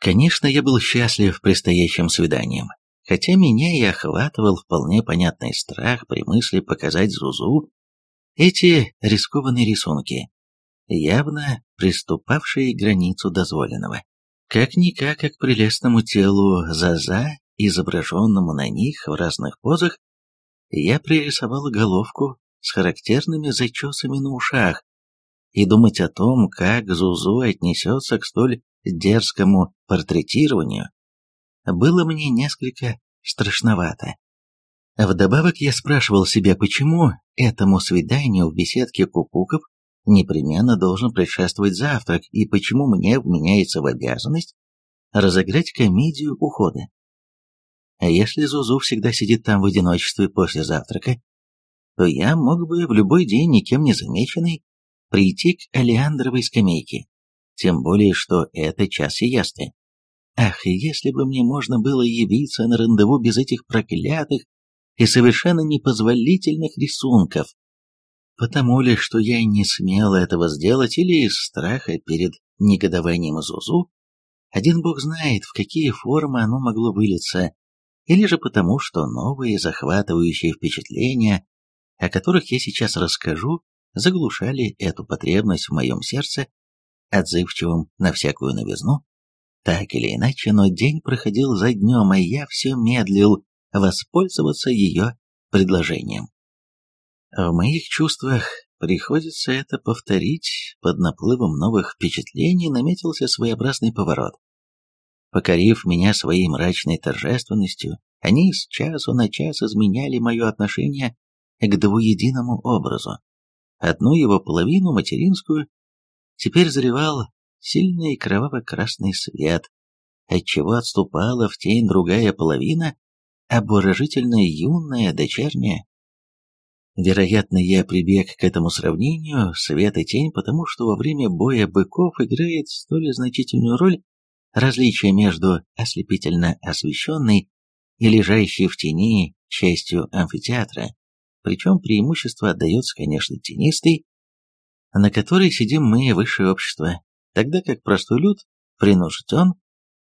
Конечно, я был счастлив предстоящим свиданием, хотя меня и охватывал вполне понятный страх при мысли показать Зузу эти рискованные рисунки, явно приступавшие к границу дозволенного. Как-никак, как прелестному телу Заза, изображенному на них в разных позах, я пририсовал головку с характерными зачесами на ушах, и думать о том, как Зузу отнесется к столь дерзкому портретированию, было мне несколько страшновато. Вдобавок я спрашивал себя, почему этому свиданию в беседке кукуков непременно должен предшествовать завтрак, и почему мне вменяется в обязанность разыграть комедию ухода. А если Зузу всегда сидит там в одиночестве после завтрака, то я мог бы в любой день, никем не замеченный, прийти к Алиандровой скамейке, тем более, что это час сиесты. Ах, если бы мне можно было явиться на рандеву без этих проклятых и совершенно непозволительных рисунков. Потому ли, что я не смел этого сделать, или из страха перед негодованием Зузу, один бог знает, в какие формы оно могло вылиться, или же потому, что новые захватывающие впечатления, о которых я сейчас расскажу, заглушали эту потребность в моем сердце, отзывчивым на всякую новизну. Так или иначе, но день проходил за днем, а я все медлил воспользоваться ее предложением. В моих чувствах приходится это повторить, под наплывом новых впечатлений наметился своеобразный поворот. Покорив меня своей мрачной торжественностью, они с часу на час изменяли мое отношение к двуединому образу. Одну его половину, материнскую, теперь заревал сильный кроваво-красный свет, отчего отступала в тень другая половина, обворожительная юная дочерняя. Вероятно, я прибег к этому сравнению свет и тень, потому что во время боя быков играет столь значительную роль различие между ослепительно освещенной и лежащей в тени частью амфитеатра причем преимущество отдается, конечно, тенистой, на которой сидим мы, высшее общество, тогда как простой люд принужден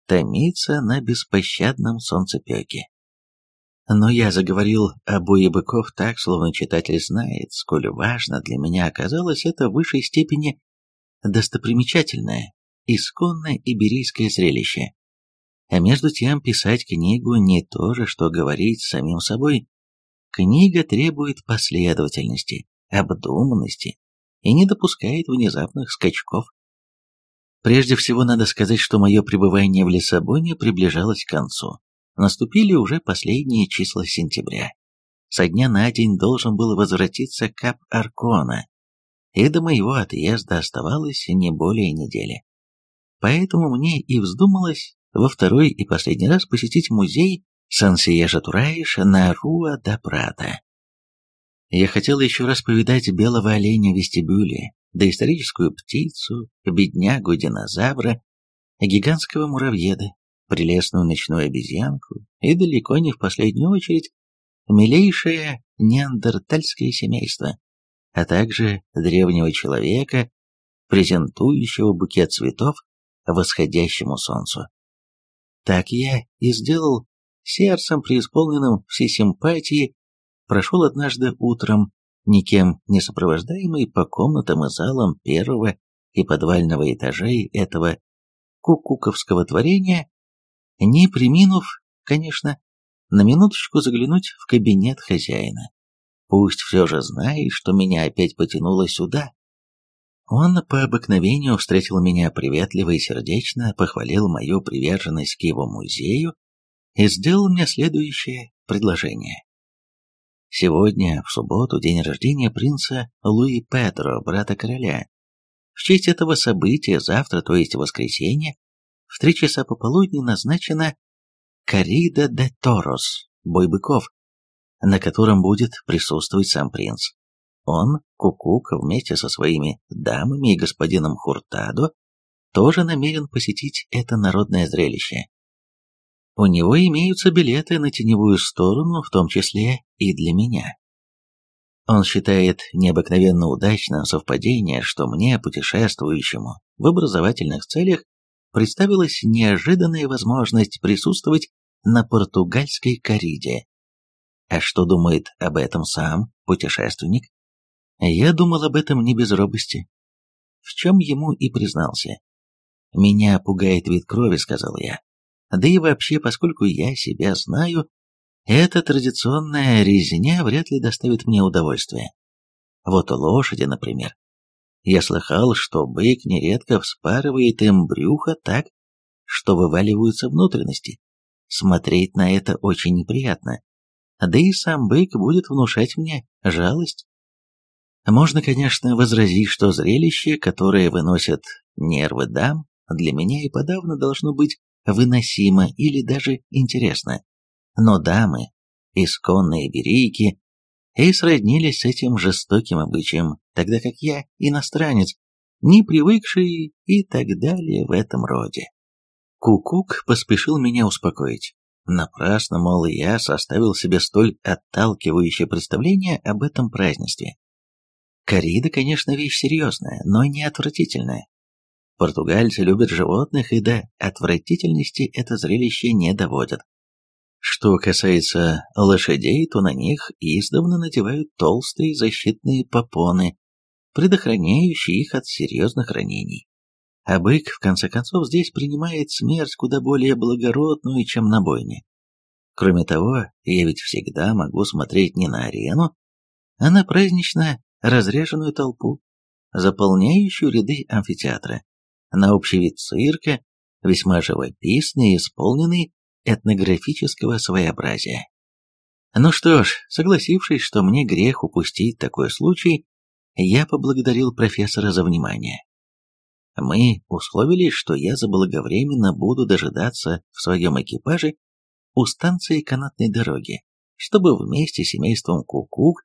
томиться на беспощадном солнцепеке. Но я заговорил о бое быков так, словно читатель знает, сколь важно для меня оказалось это в высшей степени достопримечательное, исконное иберийское зрелище. А между тем писать книгу не то же, что говорить с самим собой, Книга требует последовательности, обдуманности и не допускает внезапных скачков. Прежде всего надо сказать, что мое пребывание в Лиссабоне приближалось к концу. Наступили уже последние числа сентября. Со дня на день должен был возвратиться Кап Аркона, и до моего отъезда оставалось не более недели. Поэтому мне и вздумалось во второй и последний раз посетить музей Сансиежа Тураиш на Руа да Прата. Я хотел еще раз повидать белого оленя в вестибюле, доисторическую птицу, беднягу динозавра, гигантского муравьеда, прелестную ночную обезьянку и далеко не в последнюю очередь милейшее неандертальское семейство, а также древнего человека, презентующего букет цветов восходящему солнцу. Так я и сделал сердцем, преисполненным всей симпатии, прошел однажды утром, никем не сопровождаемый по комнатам и залам первого и подвального этажей этого кукуковского творения, не приминув, конечно, на минуточку заглянуть в кабинет хозяина. Пусть все же знает, что меня опять потянуло сюда. Он по обыкновению встретил меня приветливо и сердечно, похвалил мою приверженность к его музею и сделал мне следующее предложение. Сегодня, в субботу, день рождения принца Луи Педро, брата короля. В честь этого события завтра, то есть воскресенье, в три часа пополудни назначена Корида де Торос, бой быков, на котором будет присутствовать сам принц. Он, Кукук, вместе со своими дамами и господином Хуртадо, тоже намерен посетить это народное зрелище. У него имеются билеты на теневую сторону, в том числе и для меня. Он считает необыкновенно удачным совпадение, что мне, путешествующему в образовательных целях, представилась неожиданная возможность присутствовать на португальской кориде. А что думает об этом сам путешественник? Я думал об этом не без робости, в чем ему и признался. «Меня пугает вид крови», — сказал я. «Да и вообще, поскольку я себя знаю, эта традиционная резня вряд ли доставит мне удовольствие. Вот лошади, например. Я слыхал, что бык нередко вспарывает им брюхо так, что вываливаются внутренности. Смотреть на это очень неприятно. Да и сам бык будет внушать мне жалость. Можно, конечно, возразить, что зрелище, которое выносят нервы дам, для меня и подавно должно быть выносимо или даже интересно. Но дамы, исконные берейки, и сроднились с этим жестоким обычаем, тогда как я, иностранец, не привыкший и так далее в этом роде. Кукук поспешил меня успокоить. Напрасно, мол, я составил себе столь отталкивающее представление об этом празднестве. Корида, конечно, вещь серьезная, но не отвратительная. Португальцы любят животных, и до отвратительности это зрелище не доводят. Что касается лошадей, то на них издавна надевают толстые защитные попоны, предохраняющие их от серьезных ранений. А бык, в конце концов, здесь принимает смерть куда более благородную, чем на бойне. Кроме того, я ведь всегда могу смотреть не на арену, а на празднично разреженную толпу, заполняющую ряды амфитеатра, на общий вид цирка, весьма живописный и исполненный этнографического своеобразия. Ну что ж, согласившись, что мне грех упустить такой случай, я поблагодарил профессора за внимание. Мы условились, что я заблаговременно буду дожидаться в своем экипаже у станции канатной дороги, чтобы вместе с семейством Кукук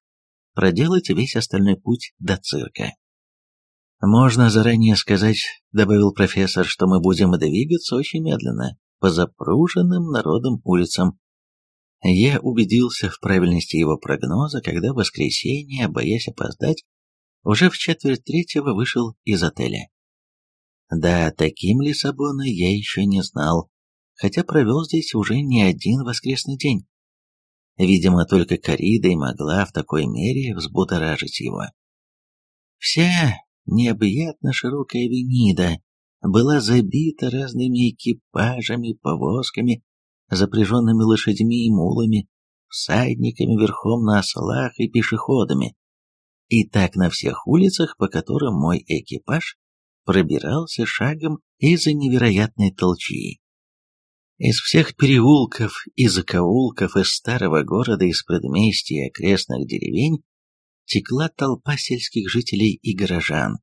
проделать весь остальной путь до цирка. «Можно заранее сказать, — добавил профессор, — что мы будем двигаться очень медленно, по запруженным народом улицам. Я убедился в правильности его прогноза, когда в воскресенье, боясь опоздать, уже в четверть третьего вышел из отеля. Да, таким Лиссабона я еще не знал, хотя провел здесь уже не один воскресный день. Видимо, только корида и могла в такой мере взбудоражить его. Вся необъятно широкая Венида была забита разными экипажами, повозками, запряженными лошадьми и мулами, всадниками верхом на ослах и пешеходами. И так на всех улицах, по которым мой экипаж пробирался шагом из-за невероятной толчии. Из всех переулков и закоулков из старого города, из предместья и окрестных деревень текла толпа сельских жителей и горожан,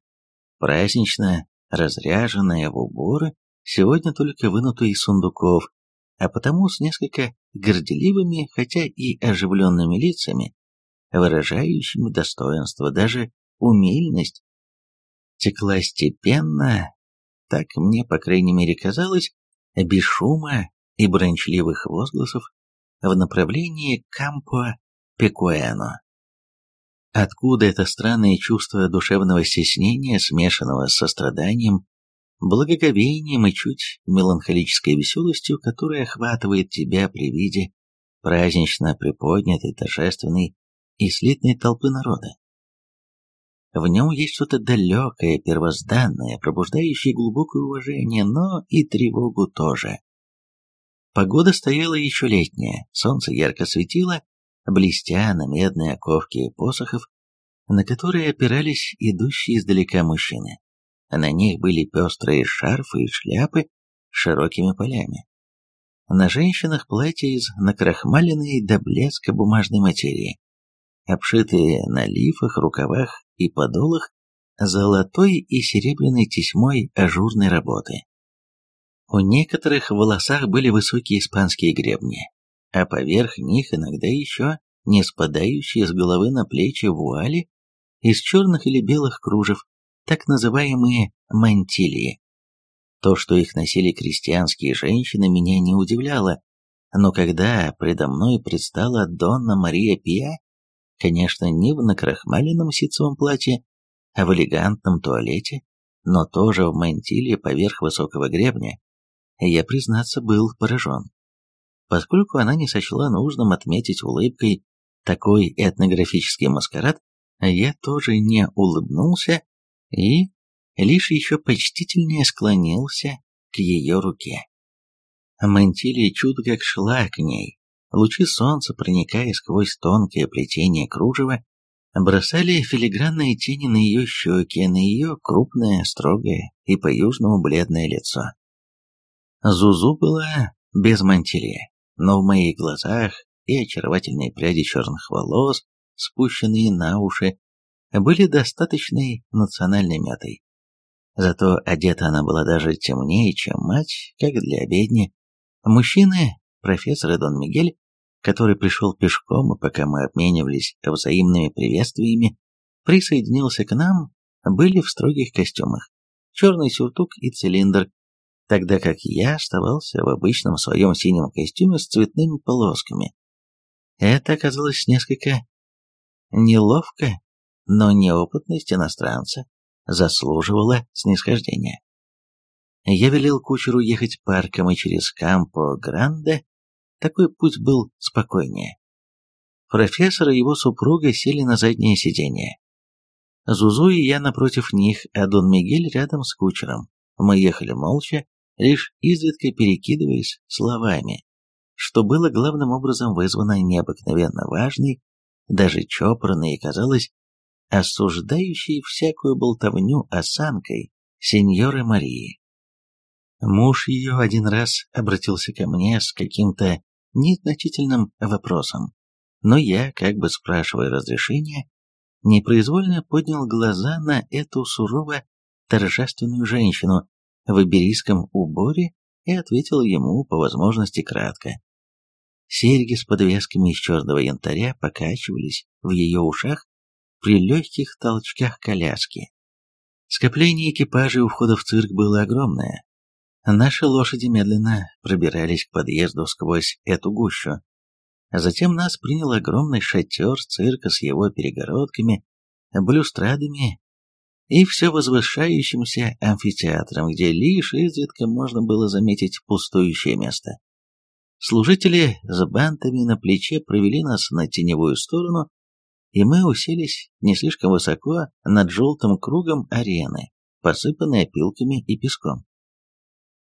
празднично разряженная в уборы, сегодня только вынутые из сундуков, а потому с несколько горделивыми, хотя и оживленными лицами, выражающими достоинство, даже умильность. Текла степенно, так мне, по крайней мере, казалось, без шума и брончливых возгласов в направлении Кампо Пекуэно. Откуда это странное чувство душевного стеснения, смешанного с состраданием, благоговением и чуть меланхолической веселостью, которая охватывает тебя при виде празднично приподнятой, торжественной и слитной толпы народа? В нем есть что-то далекое, первозданное, пробуждающее глубокое уважение, но и тревогу тоже. Погода стояла еще летняя, солнце ярко светило, блестя на медные оковки посохов, на которые опирались идущие издалека мужчины. На них были пестрые шарфы и шляпы с широкими полями. На женщинах платья из накрахмаленной до блеска бумажной материи, обшитые на лифах, рукавах и подолах золотой и серебряной тесьмой ажурной работы. У некоторых в волосах были высокие испанские гребни, а поверх них иногда еще не спадающие с головы на плечи вуали из черных или белых кружев, так называемые мантилии. То, что их носили крестьянские женщины, меня не удивляло, но когда предо мной предстала Донна Мария Пиа, конечно, не в накрахмаленном ситцевом платье, а в элегантном туалете, но тоже в мантиле поверх высокого гребня, я, признаться, был поражен. Поскольку она не сочла нужным отметить улыбкой такой этнографический маскарад, я тоже не улыбнулся и лишь еще почтительнее склонился к ее руке. Мантилия как шла к ней. Лучи солнца, проникая сквозь тонкое плетение кружева, бросали филигранные тени на ее щеки, на ее крупное, строгое и по-южному бледное лицо. Зузу была без мантилии, но в моих глазах и очаровательные пряди черных волос, спущенные на уши, были достаточной национальной метой. Зато одета она была даже темнее, чем мать, как для обедни. Мужчины, профессор и Дон Мигель, который пришел пешком, и пока мы обменивались взаимными приветствиями, присоединился к нам, были в строгих костюмах, черный сюртук и цилиндр, тогда как я оставался в обычном своем синем костюме с цветными полосками. Это оказалось несколько неловко, но неопытность иностранца заслуживала снисхождения. Я велел кучеру ехать парком и через Кампо-Гранде, такой путь был спокойнее. Профессор и его супруга сели на заднее сиденье. Зузу и я напротив них, а Дон Мигель рядом с кучером. Мы ехали молча, лишь изредка перекидываясь словами, что было главным образом вызвано необыкновенно важной, даже чопорной и, казалось, осуждающей всякую болтовню осанкой сеньоры Марии. Муж ее один раз обратился ко мне с каким-то незначительным вопросом, но я, как бы спрашивая разрешения, непроизвольно поднял глаза на эту сурово торжественную женщину в иберийском уборе и ответил ему по возможности кратко. Серьги с подвесками из черного янтаря покачивались в ее ушах при легких толчках коляски. Скопление экипажей у входа в цирк было огромное. Наши лошади медленно пробирались к подъезду сквозь эту гущу. Затем нас принял огромный шатер цирка с его перегородками, блюстрадами и все возвышающимся амфитеатром, где лишь изредка можно было заметить пустующее место. Служители с бантами на плече провели нас на теневую сторону, и мы уселись не слишком высоко над желтым кругом арены, посыпанной опилками и песком.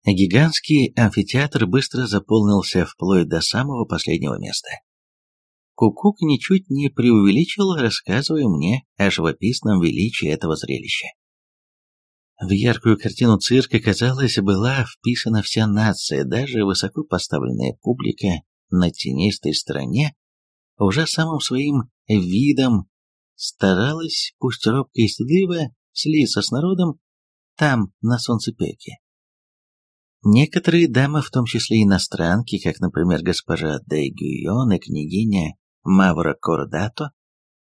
Гигантский амфитеатр быстро заполнился вплоть до самого последнего места. Кукук ничуть не преувеличил, рассказывая мне о живописном величии этого зрелища. В яркую картину цирка, казалось, была вписана вся нация, даже высоко поставленная публика на тенистой стороне, уже самым своим видом старалась, пусть робко и стыдливо, слиться с народом там, на солнцепеке. Некоторые дамы, в том числе иностранки, как, например, госпожа де Гюйон и княгиня Мавра Кордато,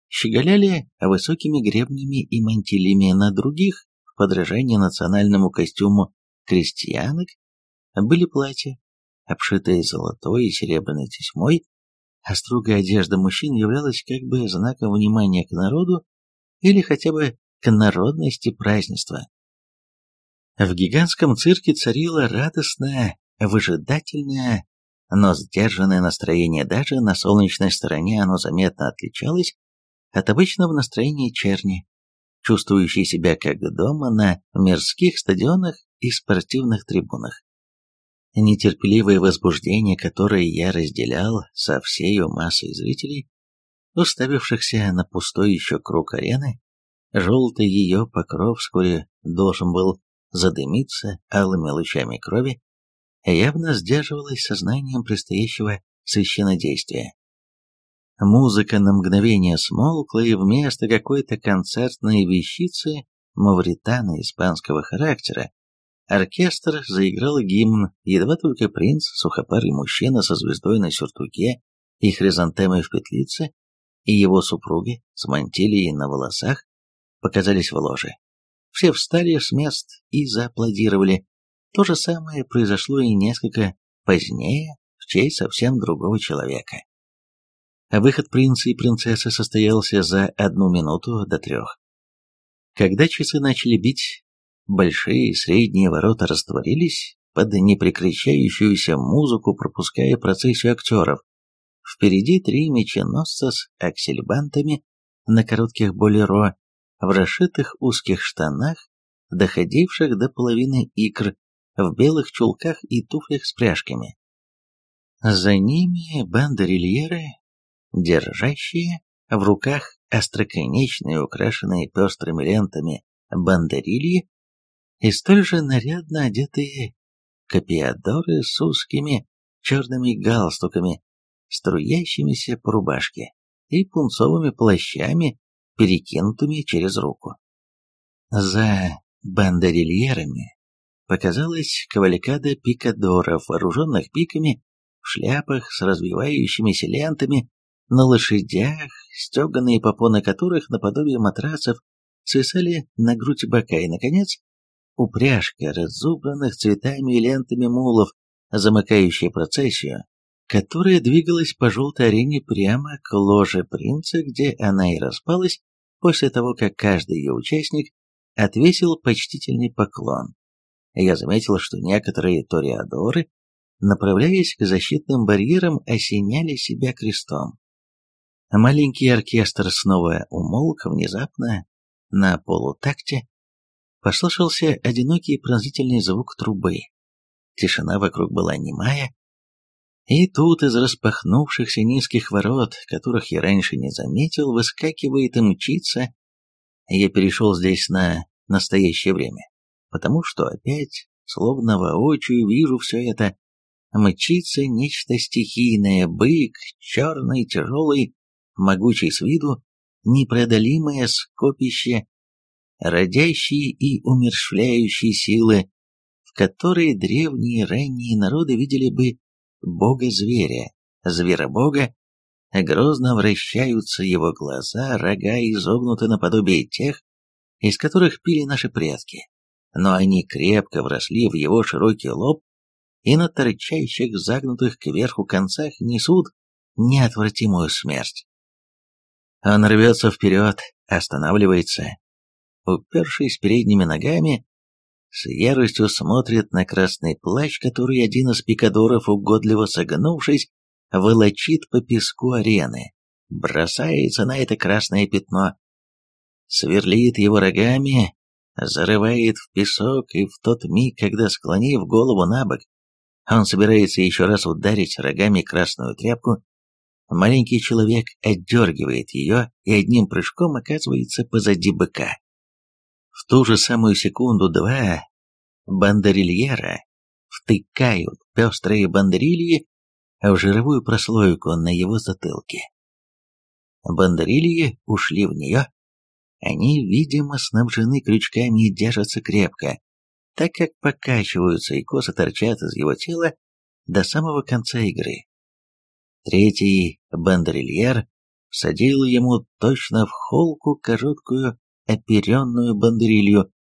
щеголяли высокими гребнями и мантилями на других, в подражании национальному костюму крестьянок, были платья, обшитые золотой и серебряной тесьмой, а строгая одежда мужчин являлась как бы знаком внимания к народу или хотя бы к народности празднества. В гигантском цирке царило радостное, выжидательное, но сдержанное настроение. Даже на солнечной стороне оно заметно отличалось от обычного настроения черни, чувствующей себя как дома на мирских стадионах и спортивных трибунах. Нетерпеливое возбуждение, которое я разделял со всею массой зрителей, уставившихся на пустой еще круг арены, желтый ее покров вскоре должен был задымиться алыми лучами крови, явно сдерживалось сознанием предстоящего священнодействия. Музыка на мгновение смолкла, и вместо какой-то концертной вещицы мавритана испанского характера оркестр заиграл гимн, едва только принц, сухопарый мужчина со звездой на сюртуке и хризантемой в петлице, и его супруги с мантилией на волосах показались в ложе. Все встали с мест и зааплодировали. То же самое произошло и несколько позднее в честь совсем другого человека. Выход принца и принцессы состоялся за одну минуту до трех. Когда часы начали бить, Большие и средние ворота растворились под непрекращающуюся музыку, пропуская процессию актеров. Впереди три меченосца с аксельбантами на коротких болеро, в расшитых узких штанах, доходивших до половины икр, в белых чулках и туфлях с пряжками. За ними бандерильеры, держащие в руках остроконечные, украшенные пестрыми лентами бандерильи, и столь же нарядно одетые копиадоры с узкими черными галстуками, струящимися по рубашке, и пунцовыми плащами, перекинутыми через руку. За бандерильерами показалась кавалькада пикадоров, вооруженных пиками, в шляпах с развивающимися лентами, на лошадях, стеганые попоны которых наподобие матрасов свисали на грудь бока, и, наконец, упряжка разубранных цветами и лентами мулов, замыкающая процессию, которая двигалась по желтой арене прямо к ложе принца, где она и распалась после того, как каждый ее участник отвесил почтительный поклон. Я заметил, что некоторые ториадоры, направляясь к защитным барьерам, осеняли себя крестом. Маленький оркестр снова умолк внезапно на полутакте. Послышался одинокий пронзительный звук трубы. Тишина вокруг была немая. И тут из распахнувшихся низких ворот, которых я раньше не заметил, выскакивает и мчится. Я перешел здесь на настоящее время, потому что опять, словно воочию, вижу все это. Мчится нечто стихийное, бык, черный, тяжелый, могучий с виду, непреодолимое скопище, родящие и умершвляющие силы, в которые древние ранние народы видели бы бога-зверя, зверобога, грозно вращаются его глаза, рога изогнуты наподобие тех, из которых пили наши предки, но они крепко вросли в его широкий лоб и на торчащих загнутых кверху концах несут неотвратимую смерть. Он рвется вперед, останавливается, упершись передними ногами, с яростью смотрит на красный плащ, который один из пикадоров, угодливо согнувшись, волочит по песку арены, бросается на это красное пятно, сверлит его рогами, зарывает в песок, и в тот миг, когда, склонив голову на бок, он собирается еще раз ударить рогами красную тряпку, Маленький человек отдергивает ее и одним прыжком оказывается позади быка. В ту же самую секунду два бандерильера втыкают пестрые бандерильи в жировую прослойку на его затылке. Бандерильи ушли в нее. Они, видимо, снабжены крючками и держатся крепко, так как покачиваются и косо торчат из его тела до самого конца игры. Третий бандерильер всадил ему точно в холку короткую оперенную бандерилью,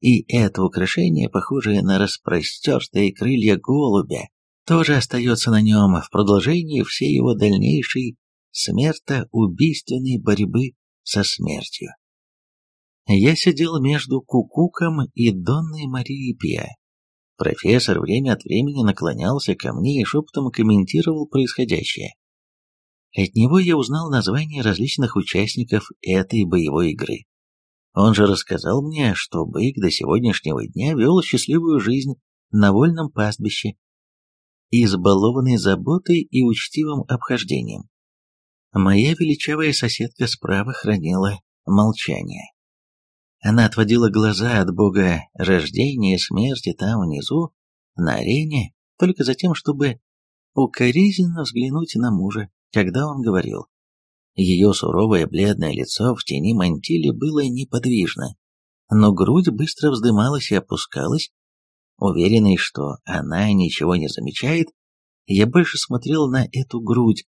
и это украшение, похожее на распростертые крылья голубя, тоже остается на нем в продолжении всей его дальнейшей смертоубийственной борьбы со смертью. Я сидел между Кукуком и Донной Марией Пиа, Профессор время от времени наклонялся ко мне и шепотом комментировал происходящее. От него я узнал названия различных участников этой боевой игры. Он же рассказал мне, что бык до сегодняшнего дня вел счастливую жизнь на вольном пастбище, избалованный заботой и учтивым обхождением. Моя величавая соседка справа хранила молчание. Она отводила глаза от бога рождения и смерти там внизу, на арене, только за тем, чтобы укоризненно взглянуть на мужа, когда он говорил. Ее суровое бледное лицо в тени мантили было неподвижно, но грудь быстро вздымалась и опускалась. Уверенный, что она ничего не замечает, я больше смотрел на эту грудь,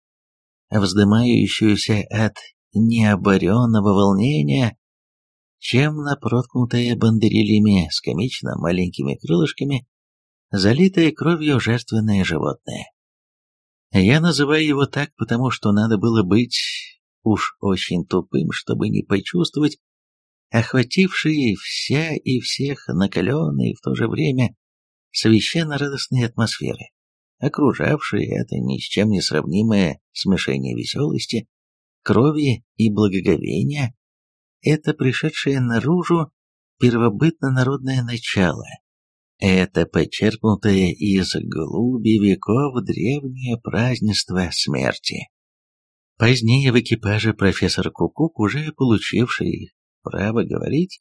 вздымающуюся от необоренного волнения, чем на проткнутое бандерильями с комично маленькими крылышками, залитое кровью жертвенное животное. Я называю его так, потому что надо было быть уж очень тупым, чтобы не почувствовать, охватившие вся и всех накаленные в то же время священно-радостные атмосферы, окружавшие это ни с чем не сравнимое смешение веселости, крови и благоговения, это пришедшее наружу первобытно-народное начало, это почерпнутое из глуби веков древнее празднество смерти. Позднее в экипаже профессор Кукук, уже получивший право говорить,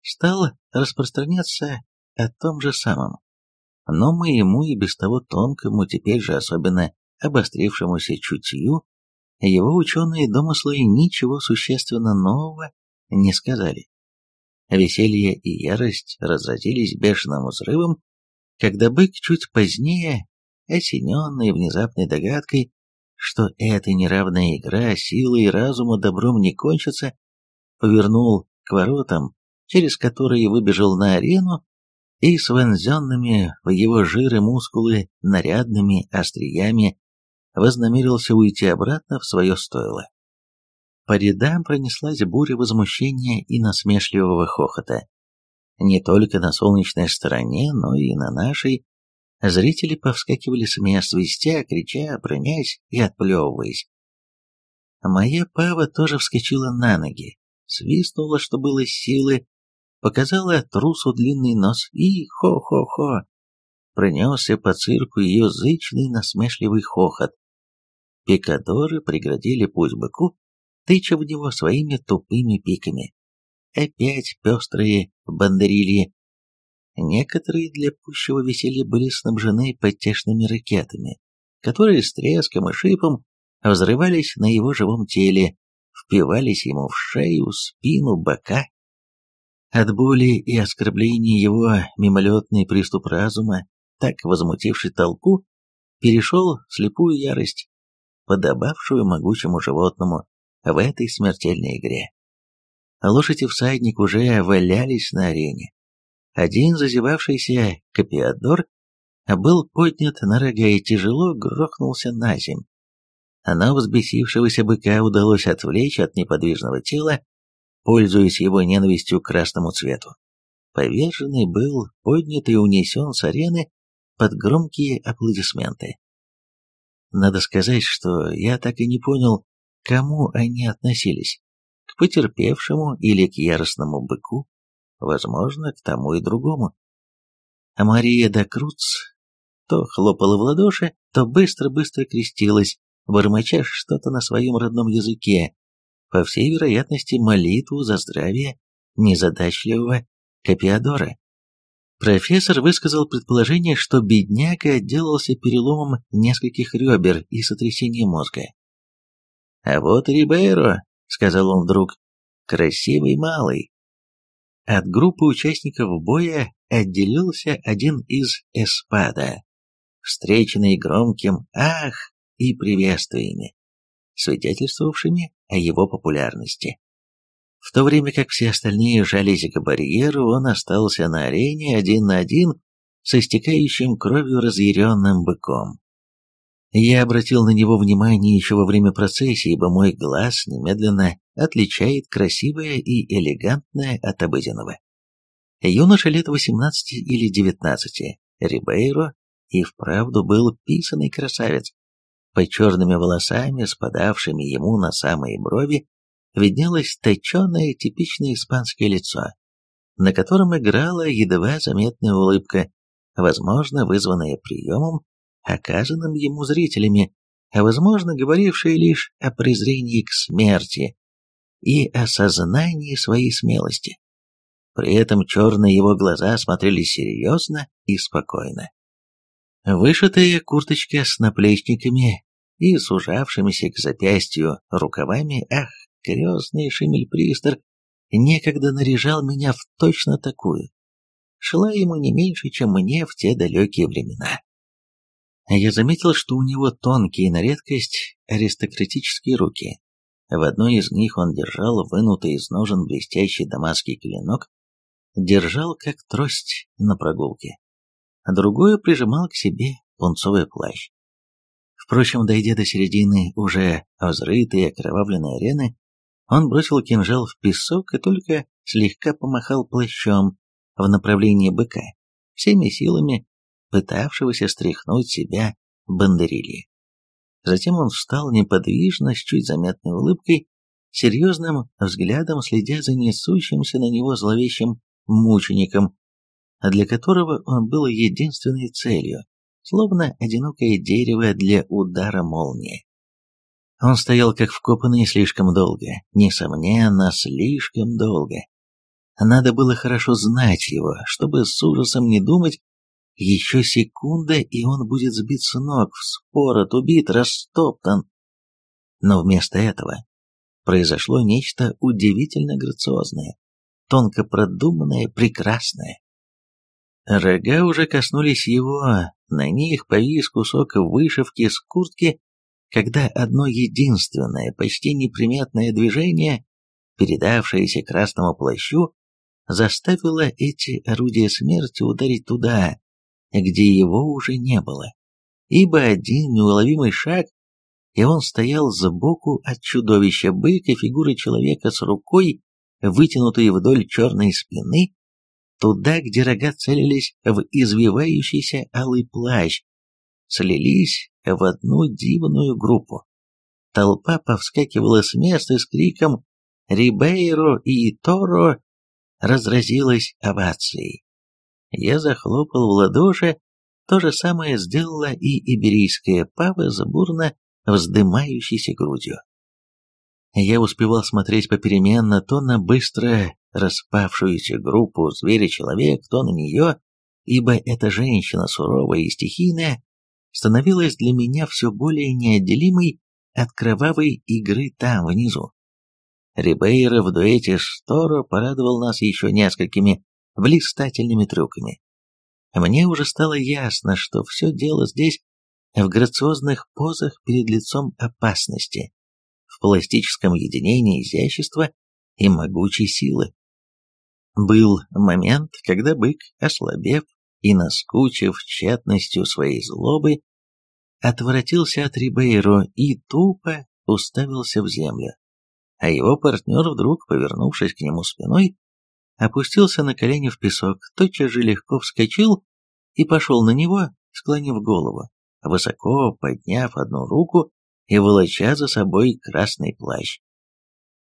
стал распространяться о том же самом. Но моему и без того тонкому, теперь же особенно обострившемуся чутью, его ученые домыслы ничего существенно нового не сказали. Веселье и ярость разразились бешеным взрывом, когда бык чуть позднее, осененный внезапной догадкой, что эта неравная игра силы и разума добром не кончится, повернул к воротам, через которые выбежал на арену, и с вонзенными в его жиры мускулы нарядными остриями вознамерился уйти обратно в свое стойло. По рядам пронеслась буря возмущения и насмешливого хохота. Не только на солнечной стороне, но и на нашей. Зрители повскакивали с мест, вестя, крича, бронясь и отплевываясь. Моя пава тоже вскочила на ноги, свистнула, что было силы, показала трусу длинный нос и хо-хо-хо. Пронесся по цирку ее зычный насмешливый хохот. Пикадоры преградили путь быку, тыча в него своими тупыми пиками. Опять пестрые бандерильи. Некоторые для пущего веселья были снабжены потешными ракетами, которые с треском и шипом взрывались на его живом теле, впивались ему в шею, спину, бока. От боли и оскорбления его мимолетный приступ разума, так возмутивший толпу, перешел в слепую ярость, подобавшую могучему животному, в этой смертельной игре. Лошадь и всадник уже валялись на арене. Один зазевавшийся Капиадор был поднят на рога и тяжело грохнулся на земь. Но взбесившегося быка удалось отвлечь от неподвижного тела, пользуясь его ненавистью к красному цвету. Поверженный был поднят и унесен с арены под громкие аплодисменты. Надо сказать, что я так и не понял, кому они относились? К потерпевшему или к яростному быку? Возможно, к тому и другому. А Мария да Круц то хлопала в ладоши, то быстро-быстро крестилась, бормоча что-то на своем родном языке, по всей вероятности молитву за здравие незадачливого Капиадора. Профессор высказал предположение, что бедняга отделался переломом нескольких ребер и сотрясением мозга. «А вот Рибейро», — сказал он вдруг, — «красивый малый». От группы участников боя отделился один из эспада, встреченный громким «ах» и приветствиями, свидетельствовавшими о его популярности. В то время как все остальные жались к барьеру, он остался на арене один на один с истекающим кровью разъяренным быком. Я обратил на него внимание еще во время процессии, ибо мой глаз немедленно отличает красивое и элегантное от обыденного. Юноша лет 18 или 19, Рибейро, и вправду был писанный красавец. Под черными волосами, спадавшими ему на самые брови, виднелось точеное типичное испанское лицо, на котором играла едва заметная улыбка, возможно, вызванная приемом оказанным ему зрителями, а возможно говорившие лишь о презрении к смерти и о сознании своей смелости. При этом черные его глаза смотрели серьезно и спокойно. Вышитая курточка с наплечниками и сужавшимися к запястью рукавами, ах, крестный шимельпристер, некогда наряжал меня в точно такую. Шла ему не меньше, чем мне в те далекие времена. Я заметил, что у него тонкие на редкость аристократические руки. В одной из них он держал вынутый из ножен блестящий дамасский клинок, держал как трость на прогулке, а другую прижимал к себе пунцовый плащ. Впрочем, дойдя до середины уже взрытой и окровавленной арены, Он бросил кинжал в песок и только слегка помахал плащом в направлении быка, всеми силами пытавшегося стряхнуть себя бандерильи. Затем он встал неподвижно, с чуть заметной улыбкой, серьезным взглядом следя за несущимся на него зловещим мучеником, для которого он был единственной целью, словно одинокое дерево для удара молнии. Он стоял как вкопанный слишком долго, несомненно, слишком долго. Надо было хорошо знать его, чтобы с ужасом не думать, еще секунда, и он будет сбит с ног, вспорот, убит, растоптан. Но вместо этого произошло нечто удивительно грациозное, тонко продуманное, прекрасное. Рога уже коснулись его, на них повис кусок вышивки с куртки, когда одно единственное, почти неприметное движение, передавшееся красному плащу, заставило эти орудия смерти ударить туда, где его уже не было. Ибо один неуловимый шаг, и он стоял сбоку от чудовища быка фигуры человека с рукой, вытянутой вдоль черной спины, туда, где рога целились в извивающийся алый плащ, слились в одну дивную группу. Толпа повскакивала с места с криком «Рибейро и Торо!» разразилась овацией. Я захлопал в ладоши, то же самое сделала и иберийская пава с бурно вздымающейся грудью. Я успевал смотреть попеременно то на быстро распавшуюся группу зверя-человек, то на нее, ибо эта женщина суровая и стихийная становилась для меня все более неотделимой от кровавой игры там, внизу. Рибейро в дуэте с Торо порадовал нас еще несколькими блистательными трюками. Мне уже стало ясно, что все дело здесь в грациозных позах перед лицом опасности, в пластическом единении изящества и могучей силы. Был момент, когда бык, ослабев и наскучив тщетностью своей злобы, отворотился от Рибейро и тупо уставился в землю. А его партнер, вдруг повернувшись к нему спиной, опустился на колени в песок, тотчас же легко вскочил и пошел на него, склонив голову, высоко подняв одну руку и волоча за собой красный плащ.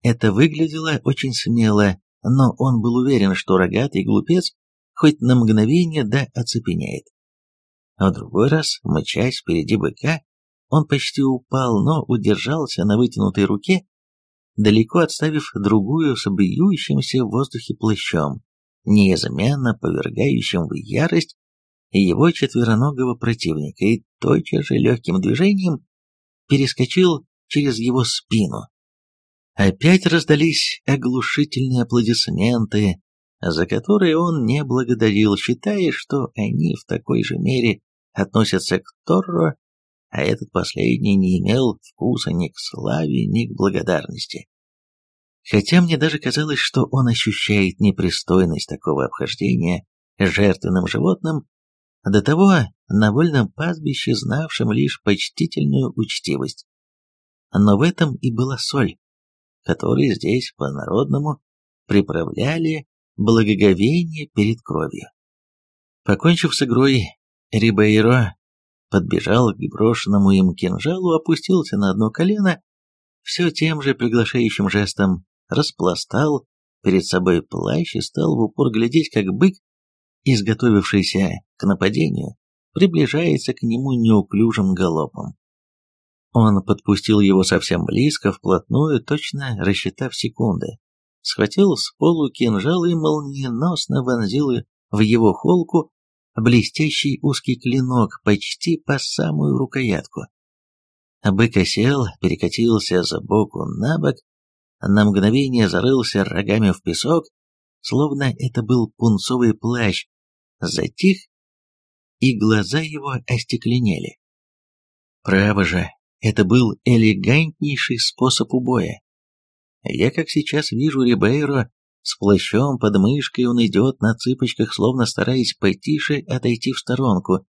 Это выглядело очень смело, но он был уверен, что рогатый глупец хоть на мгновение да оцепенеет. А в другой раз, мчась впереди быка, он почти упал, но удержался на вытянутой руке, далеко отставив другую с бьющимся в воздухе плащом, неизменно повергающим в ярость его четвероногого противника, и тотчас же легким движением перескочил через его спину. Опять раздались оглушительные аплодисменты, за которые он не благодарил, считая, что они в такой же мере относятся к Торро, а этот последний не имел вкуса ни к славе, ни к благодарности. Хотя мне даже казалось, что он ощущает непристойность такого обхождения жертвенным животным, до того на вольном пастбище знавшим лишь почтительную учтивость. Но в этом и была соль, которой здесь по-народному приправляли благоговение перед кровью. Покончив с игрой, Рибейро подбежал к брошенному им кинжалу, опустился на одно колено, все тем же приглашающим жестом распластал перед собой плащ и стал в упор глядеть, как бык, изготовившийся к нападению, приближается к нему неуклюжим галопом. Он подпустил его совсем близко, вплотную, точно рассчитав секунды, схватил с полу кинжал и молниеносно вонзил в его холку блестящий узкий клинок почти по самую рукоятку. Бык осел, перекатился за боку на бок, на мгновение зарылся рогами в песок, словно это был пунцовый плащ, затих, и глаза его остекленели. Право же, это был элегантнейший способ убоя. Я как сейчас вижу Рибейро с плащом под мышкой, он идет на цыпочках, словно стараясь потише отойти в сторонку,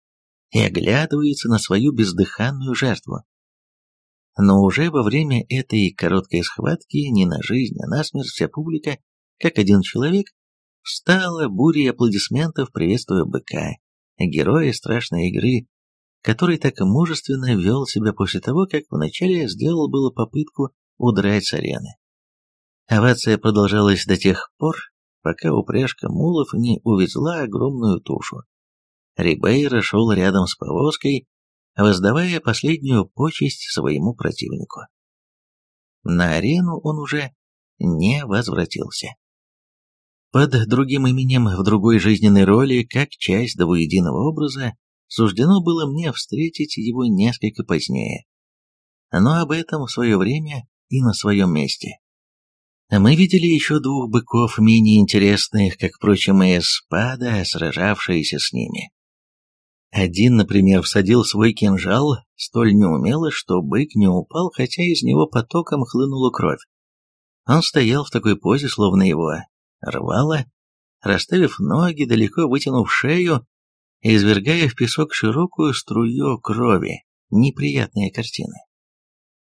и оглядывается на свою бездыханную жертву. Но уже во время этой короткой схватки не на жизнь, а на смерть вся публика, как один человек, встала бурей аплодисментов, приветствуя быка, героя страшной игры, который так мужественно вел себя после того, как вначале сделал было попытку удрать с арены. Овация продолжалась до тех пор, пока упряжка мулов не увезла огромную тушу. Рибейра шел рядом с повозкой, воздавая последнюю почесть своему противнику. На арену он уже не возвратился. Под другим именем, в другой жизненной роли, как часть двуединого образа, суждено было мне встретить его несколько позднее. Но об этом в свое время и на своем месте. Мы видели еще двух быков, менее интересных, как, впрочем, и Эспада, сражавшиеся с ними. Один, например, всадил свой кинжал столь неумело, что бык не упал, хотя из него потоком хлынула кровь. Он стоял в такой позе, словно его рвало, расставив ноги, далеко вытянув шею, извергая в песок широкую струю крови. Неприятная картина.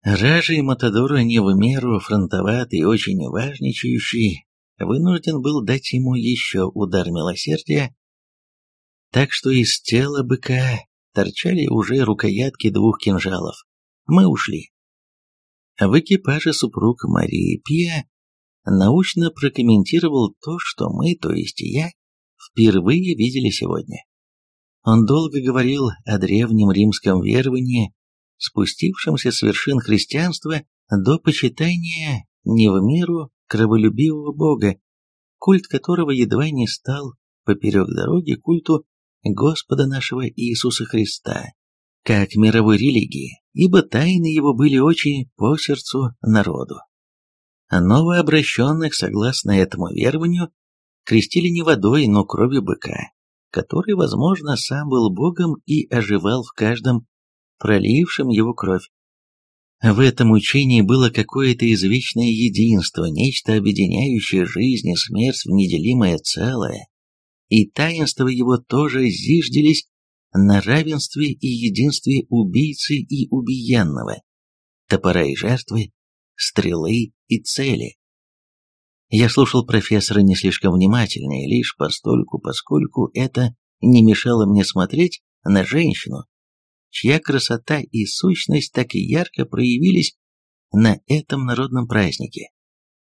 Ражи и Матадор не в меру фронтоватый и очень важничающий, вынужден был дать ему еще удар милосердия, так что из тела быка торчали уже рукоятки двух кинжалов. Мы ушли. В экипаже супруг Марии Пия научно прокомментировал то, что мы, то есть я, впервые видели сегодня. Он долго говорил о древнем римском веровании, спустившемся с вершин христианства до почитания не в меру кроволюбивого бога, культ которого едва не стал поперек дороги культу Господа нашего Иисуса Христа, как мировой религии, ибо тайны его были очень по сердцу народу. Новообращенных, согласно этому верованию, крестили не водой, но кровью быка, который, возможно, сам был Богом и оживал в каждом, пролившем его кровь. В этом учении было какое-то извечное единство, нечто объединяющее жизнь и смерть в неделимое целое, и таинства его тоже зиждились на равенстве и единстве убийцы и убиенного, топора и жертвы, стрелы и цели. Я слушал профессора не слишком внимательно, и лишь постольку, поскольку это не мешало мне смотреть на женщину, чья красота и сущность так ярко проявились на этом народном празднике,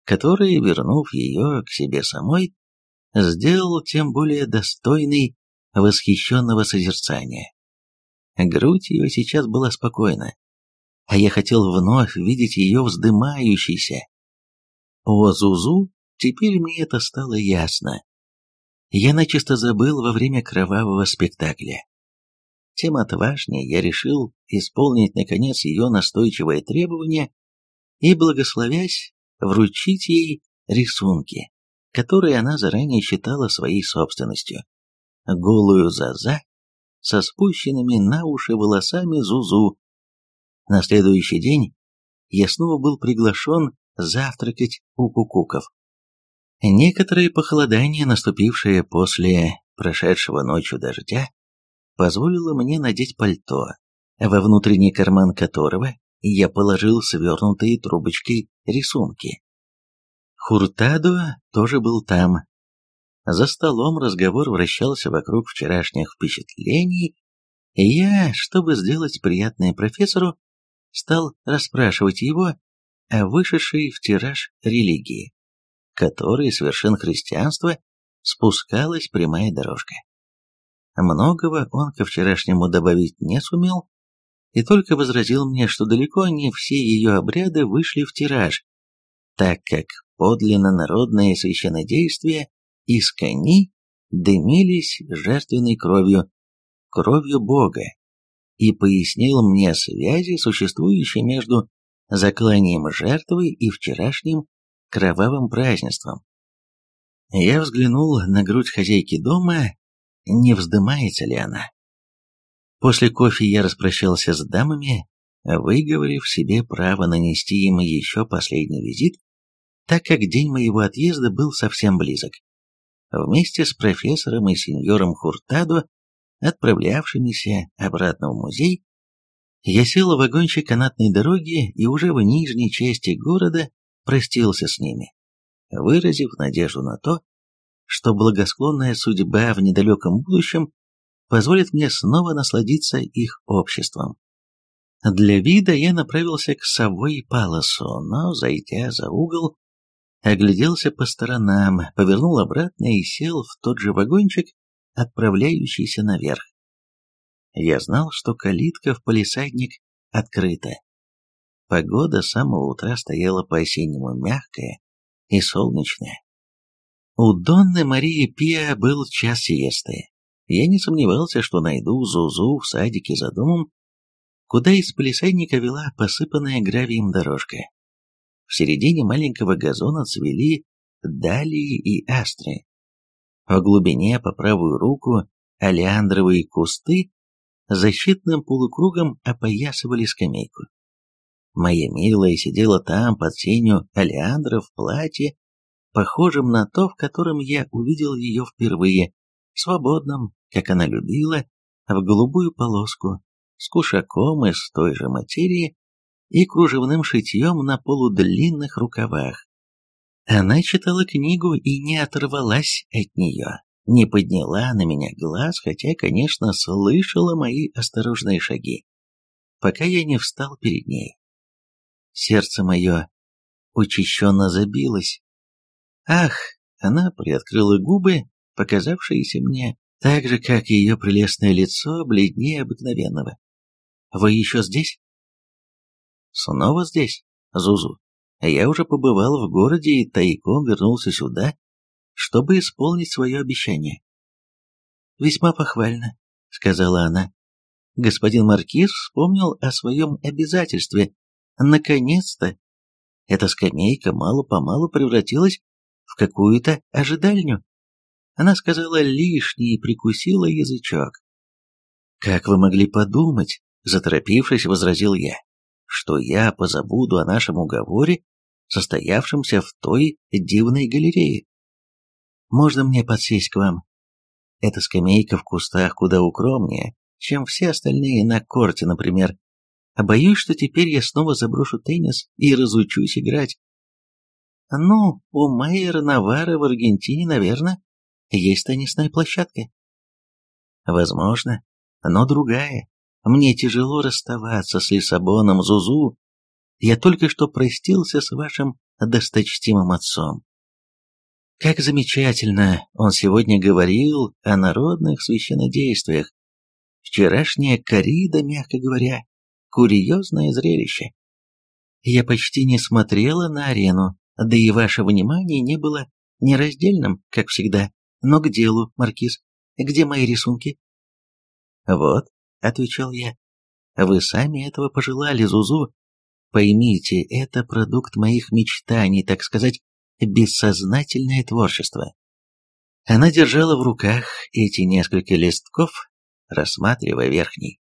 который, вернув ее к себе самой, сделал тем более достойный восхищенного созерцания. Грудь ее сейчас была спокойна, а я хотел вновь видеть ее вздымающейся. О Зузу теперь мне это стало ясно. Я начисто забыл во время кровавого спектакля. Тем отважнее я решил исполнить, наконец, ее настойчивое требование и, благословясь, вручить ей рисунки которые она заранее считала своей собственностью. Голую Заза со спущенными на уши волосами Зузу. На следующий день я снова был приглашен завтракать у кукуков. Некоторое похолодание, наступившее после прошедшего ночью дождя, позволило мне надеть пальто, во внутренний карман которого я положил свернутые трубочкой рисунки. Хуртадо тоже был там. За столом разговор вращался вокруг вчерашних впечатлений, и я, чтобы сделать приятное профессору, стал расспрашивать его о вышедшей в тираж религии, которой с вершин христианства спускалась прямая дорожка. Многого он ко вчерашнему добавить не сумел, и только возразил мне, что далеко не все ее обряды вышли в тираж, так как подлинно народные священнодействия из коней дымились жертвенной кровью, кровью Бога, и пояснил мне связи, существующие между закланием жертвы и вчерашним кровавым празднеством. Я взглянул на грудь хозяйки дома, не вздымается ли она. После кофе я распрощался с дамами, выговорив себе право нанести им еще последний визит так как день моего отъезда был совсем близок. Вместе с профессором и сеньором Хуртадо, отправлявшимися обратно в музей, Я сел в вагончик канатной дороги и уже в нижней части города простился с ними, выразив надежду на то, что благосклонная судьба в недалеком будущем позволит мне снова насладиться их обществом. Для вида я направился к Совой Паласу, но, зайдя за угол, огляделся по сторонам, повернул обратно и сел в тот же вагончик, отправляющийся наверх. Я знал, что калитка в полисадник открыта. Погода с самого утра стояла по-осеннему мягкая и солнечная. У Донны Марии Пиа был час сиесты. Я не сомневался, что найду Зузу в садике за домом, куда из полисадника вела посыпанная гравием дорожка. В середине маленького газона цвели далии и астры. В глубине по правую руку олеандровые кусты защитным полукругом опоясывали скамейку. Моя милая сидела там под тенью олеандров в платье, похожем на то, в котором я увидел ее впервые, свободном, как она любила, в голубую полоску, с кушаком из той же материи и кружевным шитьем на полудлинных рукавах. Она читала книгу и не оторвалась от нее, не подняла на меня глаз, хотя, конечно, слышала мои осторожные шаги, пока я не встал перед ней. Сердце мое учащенно забилось. Ах, она приоткрыла губы, показавшиеся мне так же, как и ее прелестное лицо, бледнее обыкновенного. «Вы еще здесь?» «Снова здесь, Зузу. Я уже побывал в городе и тайком вернулся сюда, чтобы исполнить свое обещание». «Весьма похвально», — сказала она. Господин Маркиз вспомнил о своем обязательстве. Наконец-то! Эта скамейка мало-помалу превратилась в какую-то ожидальню. Она сказала лишнее и прикусила язычок. «Как вы могли подумать?» — заторопившись, возразил я, «что я позабуду о нашем уговоре, состоявшемся в той дивной галерее. Можно мне подсесть к вам? Эта скамейка в кустах куда укромнее, чем все остальные на корте, например. А боюсь, что теперь я снова заброшу теннис и разучусь играть. Ну, у Майера Навара в Аргентине, наверное, есть теннисная площадка. Возможно, но другая. Мне тяжело расставаться с Лиссабоном, Зузу. Я только что простился с вашим досточтимым отцом. Как замечательно он сегодня говорил о народных священнодействиях. Вчерашняя корида, мягко говоря, курьезное зрелище. Я почти не смотрела на арену, да и ваше внимание не было нераздельным, как всегда. Но к делу, Маркиз. Где мои рисунки? Вот, отвечал я. Вы сами этого пожелали, Зузу. Поймите, это продукт моих мечтаний, так сказать, бессознательное творчество. Она держала в руках эти несколько листков, рассматривая верхний.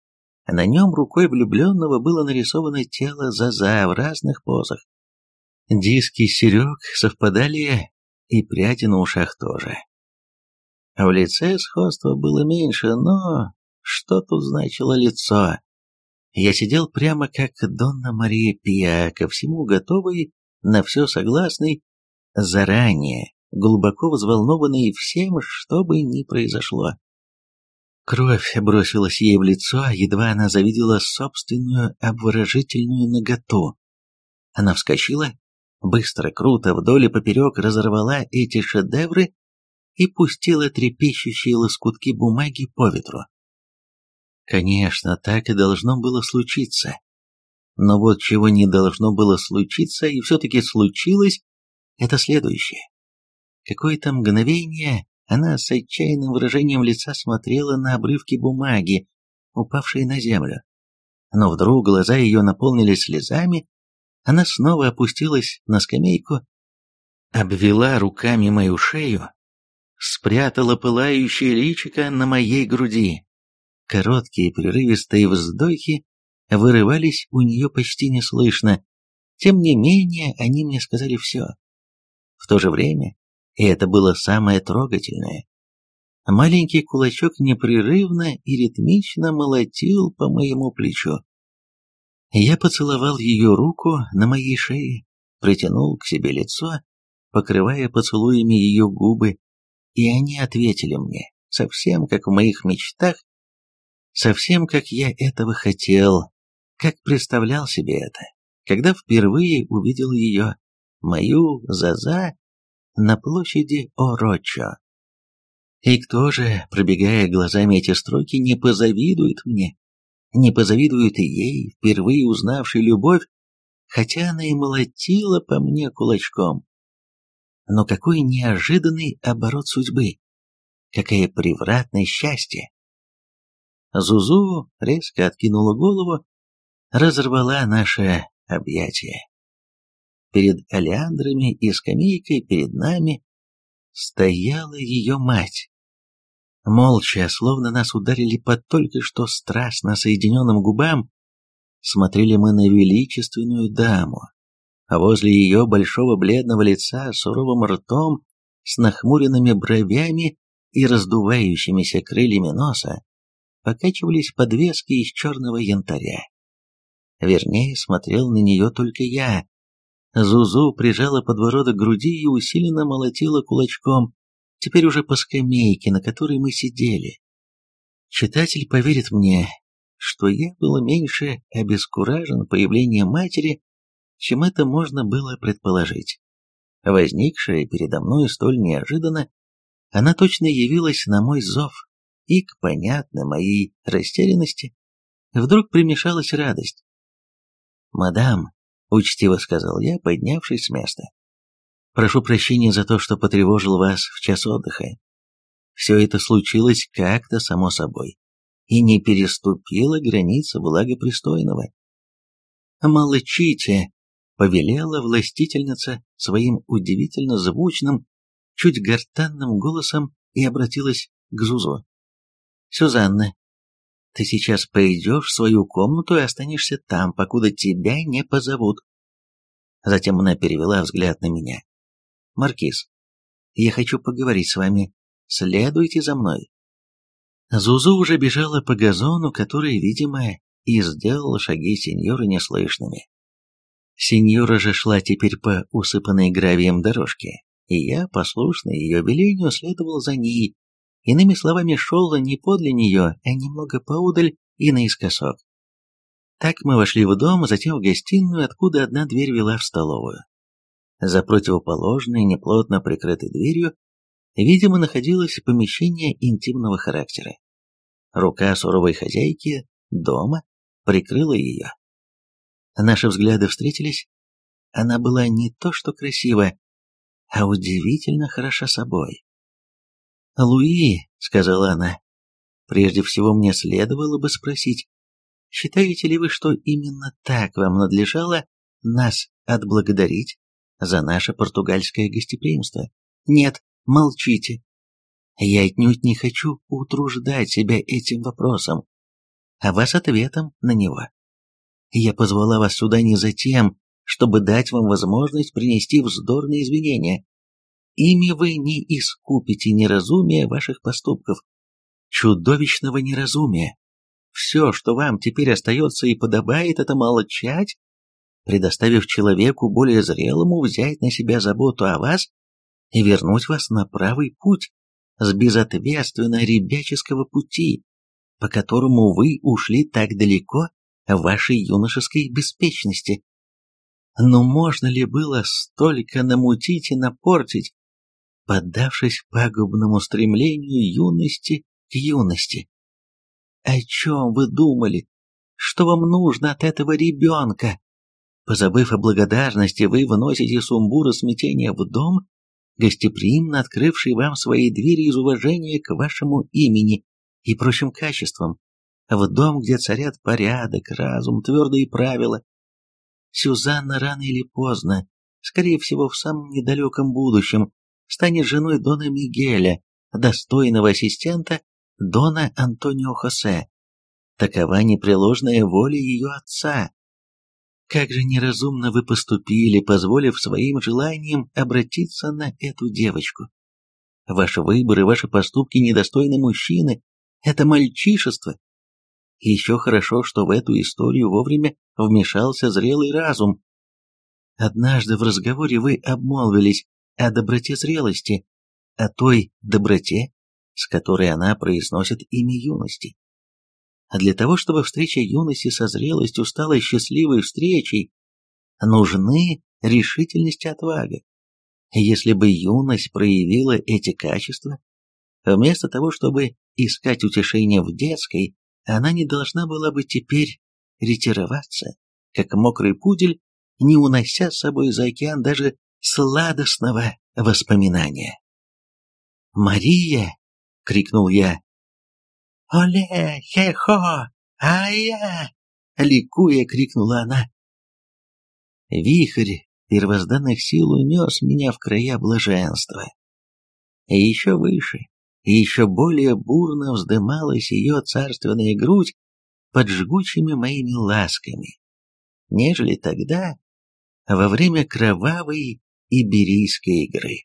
На нем рукой влюбленного было нарисовано тело Заза в разных позах. Диски серег совпадали, и пряди на ушах тоже. В лице сходства было меньше, но что тут значило лицо? Я сидел прямо как Донна Мария Пиа, ко всему готовый, на все согласный, заранее, глубоко взволнованный всем, что бы ни произошло. Кровь бросилась ей в лицо, едва она завидела собственную обворожительную наготу. Она вскочила, быстро, круто, вдоль и поперек разорвала эти шедевры и пустила трепещущие лоскутки бумаги по ветру. Конечно, так и должно было случиться. Но вот чего не должно было случиться, и все-таки случилось, это следующее. Какое-то мгновение она с отчаянным выражением лица смотрела на обрывки бумаги, упавшие на землю. Но вдруг глаза ее наполнились слезами, она снова опустилась на скамейку, обвела руками мою шею, спрятала пылающее личико на моей груди. Короткие прерывистые вздохи вырывались у нее почти неслышно, тем не менее они мне сказали все. В то же время, и это было самое трогательное, маленький кулачок непрерывно и ритмично молотил по моему плечу. Я поцеловал ее руку на моей шее, притянул к себе лицо, покрывая поцелуями ее губы, и они ответили мне, совсем как в моих мечтах, совсем как я этого хотел, как представлял себе это, когда впервые увидел ее, мою Заза, на площади Орочо. И кто же, пробегая глазами эти строки, не позавидует мне? Не позавидует и ей, впервые узнавшей любовь, хотя она и молотила по мне кулачком. Но какой неожиданный оборот судьбы! Какое превратное счастье! Зузу резко откинула голову, разорвала наше объятие. Перед олеандрами и скамейкой перед нами стояла ее мать. Молча, словно нас ударили под только что страстно соединенным губам, смотрели мы на величественную даму, а возле ее большого бледного лица суровым ртом, с нахмуренными бровями и раздувающимися крыльями носа, покачивались подвески из черного янтаря. Вернее, смотрел на нее только я. Зузу прижала подбородок к груди и усиленно молотила кулачком, теперь уже по скамейке, на которой мы сидели. Читатель поверит мне, что я был меньше обескуражен появлением матери, чем это можно было предположить. Возникшая передо мной столь неожиданно, она точно явилась на мой зов, и к понятной моей растерянности вдруг примешалась радость. «Мадам», — учтиво сказал я, поднявшись с места, — «прошу прощения за то, что потревожил вас в час отдыха. Все это случилось как-то само собой и не переступило границы благопристойного». «Молчите», — повелела властительница своим удивительно звучным, чуть гортанным голосом и обратилась к Зузу. «Сюзанна, ты сейчас пойдешь в свою комнату и останешься там, покуда тебя не позовут». Затем она перевела взгляд на меня. «Маркиз, я хочу поговорить с вами. Следуйте за мной». Зузу уже бежала по газону, который, видимо, и сделал шаги сеньоры неслышными. Сеньора же шла теперь по усыпанной гравием дорожке, и я, послушный ее велению, следовал за ней, Иными словами, шел не подле нее, а немного поудаль и наискосок. Так мы вошли в дом, затем в гостиную, откуда одна дверь вела в столовую. За противоположной, неплотно прикрытой дверью, видимо, находилось помещение интимного характера. Рука суровой хозяйки дома прикрыла ее. Наши взгляды встретились. Она была не то что красива, а удивительно хороша собой. «Луи», — сказала она, — «прежде всего мне следовало бы спросить, считаете ли вы, что именно так вам надлежало нас отблагодарить за наше португальское гостеприимство? Нет, молчите. Я отнюдь не хочу утруждать себя этим вопросом, а вас ответом на него. Я позвала вас сюда не за тем, чтобы дать вам возможность принести вздорные извинения. Ими вы не искупите неразумие ваших поступков, чудовищного неразумия. Все, что вам теперь остается и подобает, это молчать, предоставив человеку более зрелому взять на себя заботу о вас и вернуть вас на правый путь с безответственно ребяческого пути, по которому вы ушли так далеко в вашей юношеской беспечности. Но можно ли было столько намутить и напортить, поддавшись пагубному стремлению юности к юности. О чем вы думали? Что вам нужно от этого ребенка? Позабыв о благодарности, вы выносите сумбур и в дом, гостеприимно открывший вам свои двери из уважения к вашему имени и прочим качествам, в дом, где царят порядок, разум, твердые правила. Сюзанна рано или поздно, скорее всего в самом недалеком будущем, станет женой Дона Мигеля, достойного ассистента Дона Антонио Хосе. Такова непреложная воля ее отца. Как же неразумно вы поступили, позволив своим желаниям обратиться на эту девочку. Ваши выборы, ваши поступки недостойны мужчины. Это мальчишество. Еще хорошо, что в эту историю вовремя вмешался зрелый разум. Однажды в разговоре вы обмолвились о доброте зрелости, о той доброте, с которой она произносит имя юности. А для того, чтобы встреча юности со зрелостью стала счастливой встречей, нужны решительность и отвага. Если бы юность проявила эти качества, вместо того, чтобы искать утешение в детской, она не должна была бы теперь ретироваться, как мокрый пудель, не унося с собой за океан даже сладостного воспоминания. «Мария!» — крикнул я. «Оле! Хе-хо! Ая!» — ликуя крикнула она. Вихрь первозданных сил унес меня в края блаженства. И еще выше, и еще более бурно вздымалась ее царственная грудь под жгучими моими ласками, нежели тогда, во время кровавой Иберийской игры.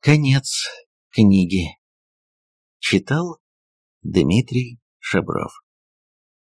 Конец книги. Читал Дмитрий Шабров